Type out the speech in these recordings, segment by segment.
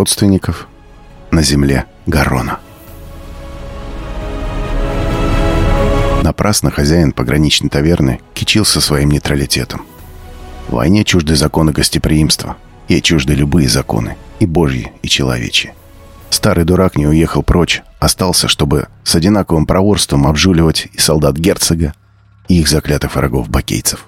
родственников на земле Гарона. Напрасно хозяин пограничной таверны кичился своим нейтралитетом. В войне чужды законы гостеприимства, ей чужды любые законы, и божьи, и человечьи. Старый дурак не уехал прочь, остался, чтобы с одинаковым проворством обжуливать и солдат герцога, и их заклятых врагов-бакейцев.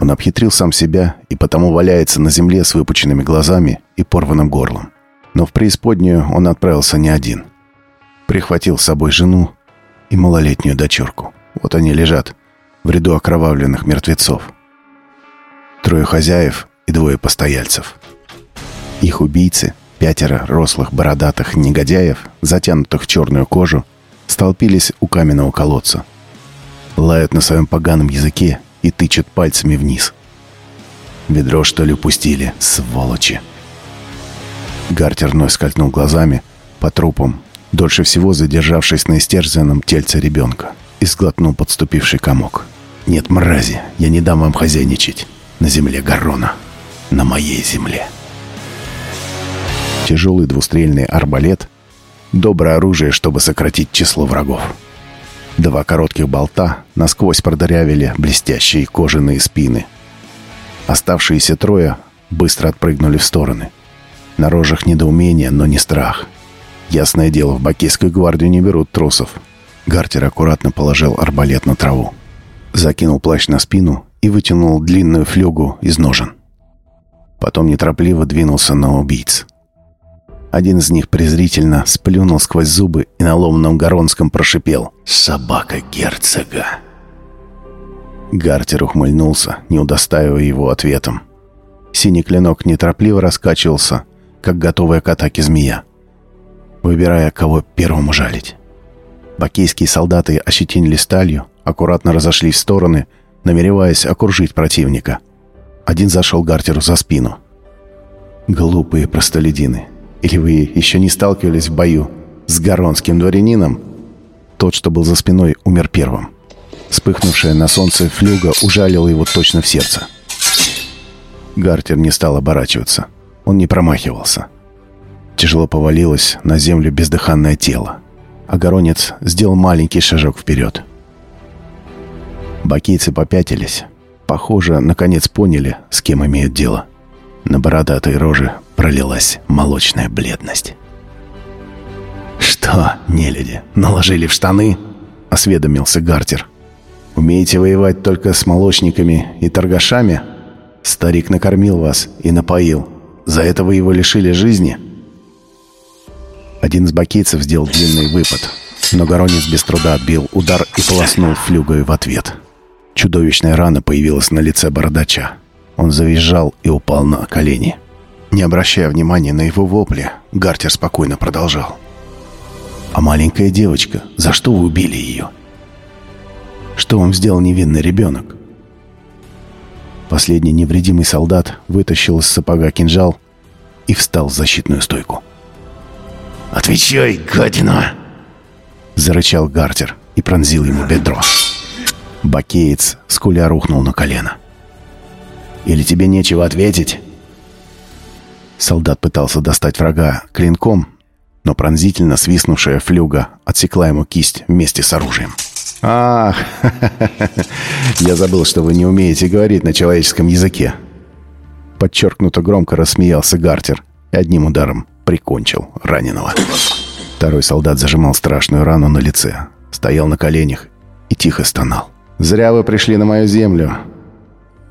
Он обхитрил сам себя и потому валяется на земле с выпученными глазами и порванным горлом. Но в преисподнюю он отправился не один. Прихватил с собой жену и малолетнюю дочурку. Вот они лежат в ряду окровавленных мертвецов. Трое хозяев и двое постояльцев. Их убийцы, пятеро рослых бородатых негодяев, затянутых в черную кожу, столпились у каменного колодца. Лают на своем поганом языке и тычут пальцами вниз. «Ведро, что ли, упустили, сволочи!» Гартер вновь скользнул глазами по трупам, дольше всего задержавшись на истерзанном тельце ребенка, и сглотнул подступивший комок. «Нет, мрази, я не дам вам хозяйничать на земле Гаррона, на моей земле». Тяжелый двустрельный арбалет — доброе оружие, чтобы сократить число врагов. Два коротких болта насквозь продырявили блестящие кожаные спины. Оставшиеся трое быстро отпрыгнули в стороны. На рожах недоумение, но не страх. Ясное дело, в Бакейскую гвардию не берут трусов. Гартер аккуратно положил арбалет на траву. Закинул плащ на спину и вытянул длинную флюгу из ножен. Потом неторопливо двинулся на убийц. Один из них презрительно сплюнул сквозь зубы и на ломаном горонском прошипел «Собака герцога». Гартер ухмыльнулся, не удостаивая его ответом. Синий клинок неторопливо раскачивался, как готовая к атаке змея, выбирая, кого первому жалить. Бакейские солдаты ощетинили сталью, аккуратно разошлись в стороны, намереваясь окружить противника. Один зашел Гартеру за спину. Глупые простолюдины. Или вы еще не сталкивались в бою с гаронским дворянином? Тот, что был за спиной, умер первым. Вспыхнувшая на солнце флюга ужалила его точно в сердце. Гартер не стал оборачиваться. Он не промахивался. Тяжело повалилось на землю бездыханное тело. А Горонец сделал маленький шажок вперед. Бакийцы попятились. Похоже, наконец поняли, с кем имеют дело. На бородатой роже пролилась молочная бледность. «Что, нелюди, наложили в штаны?» — осведомился Гартер. «Умеете воевать только с молочниками и торгашами? Старик накормил вас и напоил. За это вы его лишили жизни?» Один из бакийцев сделал длинный выпад, но Горонец без труда отбил удар и полоснул флюгой в ответ. Чудовищная рана появилась на лице бородача. Он завизжал и упал на колени. Не обращая внимания на его вопли, Гартер спокойно продолжал. «А маленькая девочка, за что вы убили ее? Что вам сделал невинный ребенок?» Последний невредимый солдат вытащил из сапога кинжал и встал в защитную стойку. «Отвечай, гадина!» Зарычал Гартер и пронзил ему бедро. Бакеец скуля рухнул на колено. Или тебе нечего ответить?» Солдат пытался достать врага клинком, но пронзительно свистнувшая флюга отсекла ему кисть вместе с оружием. «Ах, я забыл, что вы не умеете говорить на человеческом языке». Подчеркнуто громко рассмеялся Гартер и одним ударом прикончил раненого. Второй солдат зажимал страшную рану на лице, стоял на коленях и тихо стонал. «Зря вы пришли на мою землю.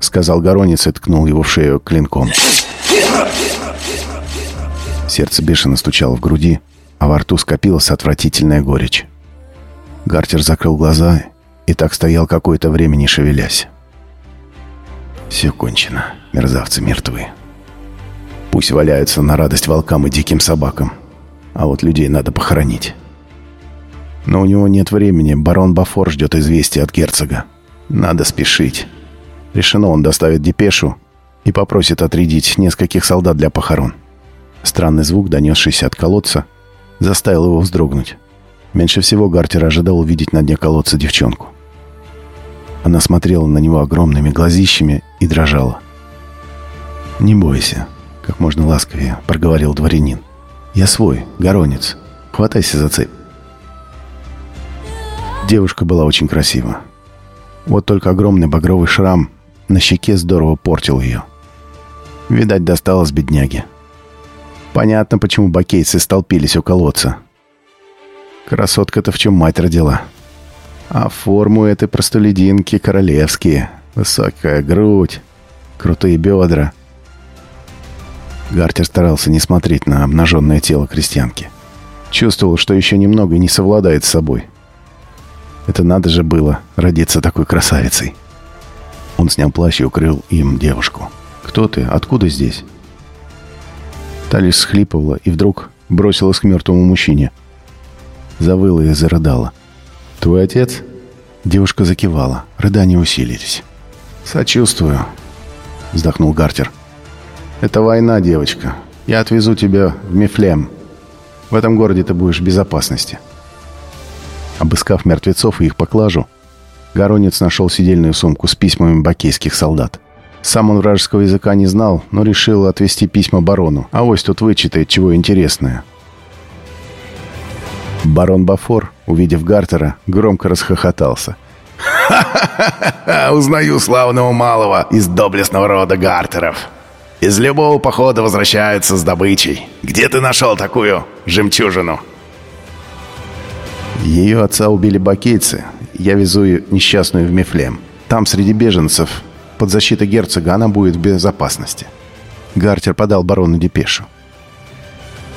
— сказал Горонец и ткнул его в шею клинком. Сердце бешено стучало в груди, а во рту скопилась отвратительная горечь. Гартер закрыл глаза и так стоял какое-то время, не шевелясь. Все кончено. Мерзавцы мертвы. Пусть валяются на радость волкам и диким собакам. А вот людей надо похоронить. Но у него нет времени. Барон Бафор ждет известия от герцога. Надо спешить. Решено, он доставит депешу и попросит отрядить нескольких солдат для похорон. Странный звук, донесшийся от колодца, заставил его вздрогнуть. Меньше всего Гартер ожидал увидеть на дне колодца девчонку. Она смотрела на него огромными глазищами и дрожала. «Не бойся, Как можно ласковее проговорил дворянин. «Я свой, горонец. Хватайся за цепь». Девушка была очень красива. Вот только огромный багровый шрам на щеке здорово портил ее. Видать, досталось бедняге. Понятно, почему бакейцы столпились у колодца. Красотка-то в чем мать родила. А форму этой простолюдинки королевские. Высокая грудь, крутые бедра. Гартер старался не смотреть на обнаженное тело крестьянки. Чувствовал, что еще немного не совладает с собой. Это надо же было родиться такой красавицей. Он снял плащ и укрыл им девушку. «Кто ты? Откуда здесь?» Та лишь схлипывала и вдруг бросилась к мертвому мужчине. Завыла и зарыдала. «Твой отец?» Девушка закивала. Рыдания усилились. «Сочувствую», — вздохнул Гартер. «Это война, девочка. Я отвезу тебя в Мифлем. В этом городе ты будешь в безопасности». Обыскав мертвецов и их поклажу, Горонец нашел сидельную сумку с письмами бакейских солдат. Сам он вражеского языка не знал, но решил отвезти письма барону. А ось тут вычитает чего интересное. Барон Бафор, увидев Гартера, громко расхохотался. «Ха-ха-ха! Узнаю славного малого из доблестного рода Гартеров. Из любого похода возвращаются с добычей. Где ты нашел такую жемчужину?» Ее отца убили бакейцы. Я везу ее несчастную в Мефлем. Там, среди беженцев, под защитой герцога она будет в безопасности. Гартер подал барону депешу.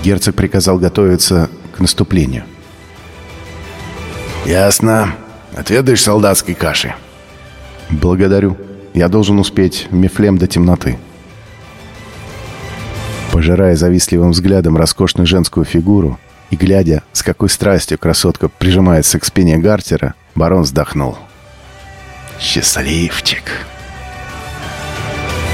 Герцог приказал готовиться к наступлению. «Ясно. Отведаешь солдатской каши?» «Благодарю. Я должен успеть в Мефлем до темноты». Пожирая завистливым взглядом роскошную женскую фигуру и глядя, с какой страстью красотка прижимается к спине Гартера, барон вздохнул. «Счастливчик!»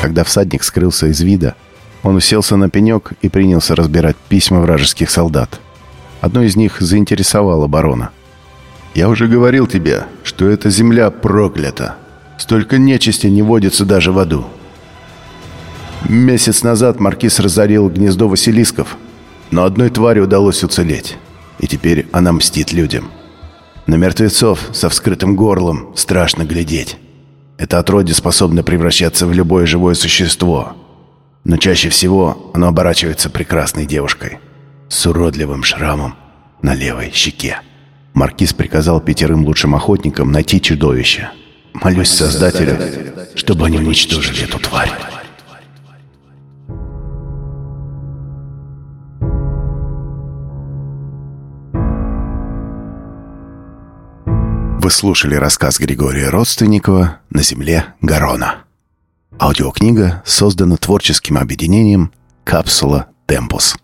Когда всадник скрылся из вида, он уселся на пенек и принялся разбирать письма вражеских солдат. Одно из них заинтересовало барона. «Я уже говорил тебе, что эта земля проклята. Столько нечисти не водится даже в аду. Месяц назад маркиз разорил гнездо Василисков, но одной твари удалось уцелеть, и теперь она мстит людям. На мертвецов со вскрытым горлом страшно глядеть». Это отродье способно превращаться в любое живое существо. Но чаще всего оно оборачивается прекрасной девушкой с уродливым шрамом на левой щеке. Маркиз приказал пятерым лучшим охотникам найти чудовище. Молюсь Создателю, чтобы они уничтожили эту тварь. Вы слушали рассказ Григория Родственникова «На земле Гарона». Аудиокнига создана творческим объединением «Капсула Темпус».